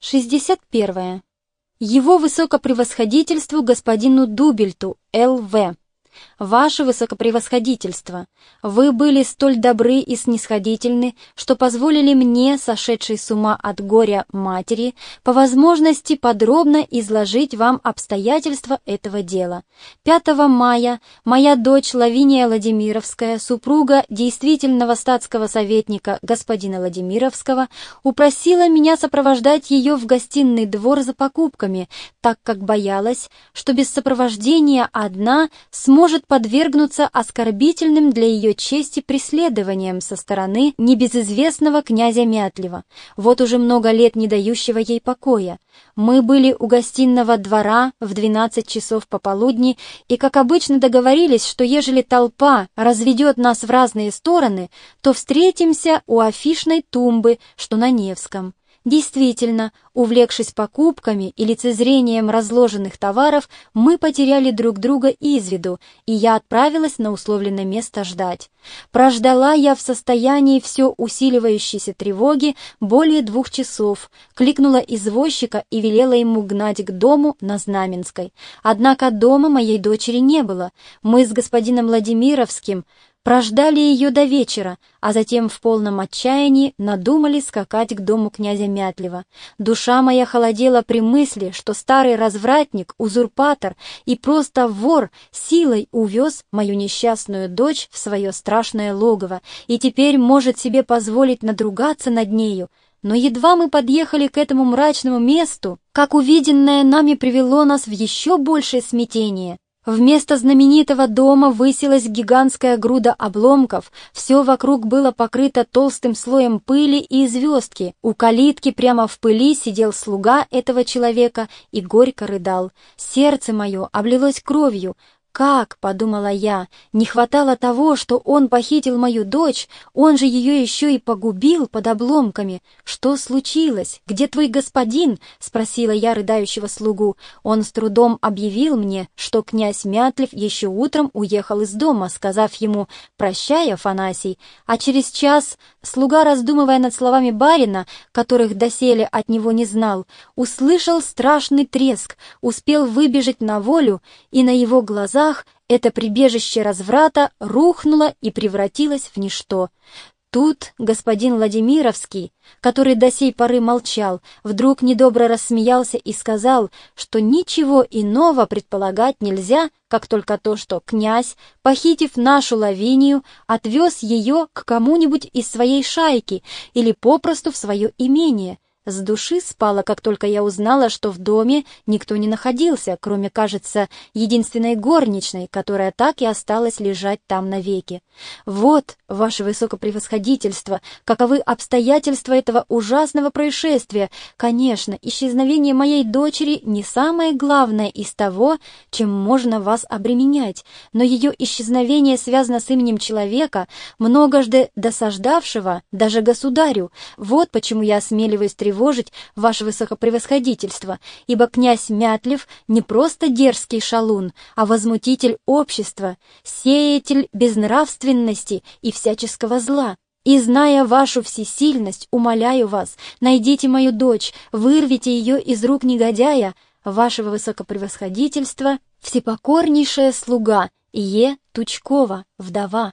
61. Его высокопревосходительству господину Дубельту, Л.В. Ваше Высокопревосходительство, вы были столь добры и снисходительны, что позволили мне, сошедшей с ума от горя матери, по возможности подробно изложить вам обстоятельства этого дела. 5 мая моя дочь Лавиния Владимировская, супруга действительного статского советника господина Владимировского, упросила меня сопровождать ее в гостиный двор за покупками, так как боялась, что без сопровождения одна сможет может подвергнуться оскорбительным для ее чести преследованиям со стороны небезызвестного князя Мятлева, вот уже много лет не дающего ей покоя. Мы были у гостиного двора в 12 часов пополудни и, как обычно, договорились, что ежели толпа разведет нас в разные стороны, то встретимся у афишной тумбы, что на Невском. Действительно, увлекшись покупками и лицезрением разложенных товаров, мы потеряли друг друга из виду, и я отправилась на условленное место ждать. Прождала я в состоянии все усиливающейся тревоги более двух часов, кликнула извозчика и велела ему гнать к дому на Знаменской. Однако дома моей дочери не было. Мы с господином Владимировским Прождали ее до вечера, а затем в полном отчаянии надумали скакать к дому князя Мятлева. Душа моя холодела при мысли, что старый развратник, узурпатор и просто вор силой увез мою несчастную дочь в свое страшное логово и теперь может себе позволить надругаться над нею. Но едва мы подъехали к этому мрачному месту, как увиденное нами привело нас в еще большее смятение. Вместо знаменитого дома высилась гигантская груда обломков, все вокруг было покрыто толстым слоем пыли и звездки. У калитки прямо в пыли сидел слуга этого человека и горько рыдал. Сердце мое облилось кровью, «Как?» — подумала я. «Не хватало того, что он похитил мою дочь, он же ее еще и погубил под обломками. Что случилось? Где твой господин?» — спросила я рыдающего слугу. Он с трудом объявил мне, что князь Мятлев еще утром уехал из дома, сказав ему «Прощай, Афанасий». А через час слуга, раздумывая над словами барина, которых доселе от него не знал, услышал страшный треск, успел выбежать на волю, и на его глазах это прибежище разврата рухнуло и превратилось в ничто. Тут господин Владимировский, который до сей поры молчал, вдруг недобро рассмеялся и сказал, что ничего иного предполагать нельзя, как только то, что князь, похитив нашу Лавинию, отвез ее к кому-нибудь из своей шайки или попросту в свое имение — с души спала, как только я узнала, что в доме никто не находился, кроме, кажется, единственной горничной, которая так и осталась лежать там навеки. Вот, ваше высокопревосходительство, каковы обстоятельства этого ужасного происшествия. Конечно, исчезновение моей дочери не самое главное из того, чем можно вас обременять, но ее исчезновение связано с именем человека, многожды досаждавшего даже государю. Вот почему я осмеливаюсь тревожить тревожить ваше высокопревосходительство, ибо князь Мятлев не просто дерзкий шалун, а возмутитель общества, сеятель безнравственности и всяческого зла. И, зная вашу всесильность, умоляю вас, найдите мою дочь, вырвите ее из рук негодяя, вашего высокопревосходительства, всепокорнейшая слуга Е. Тучкова, вдова.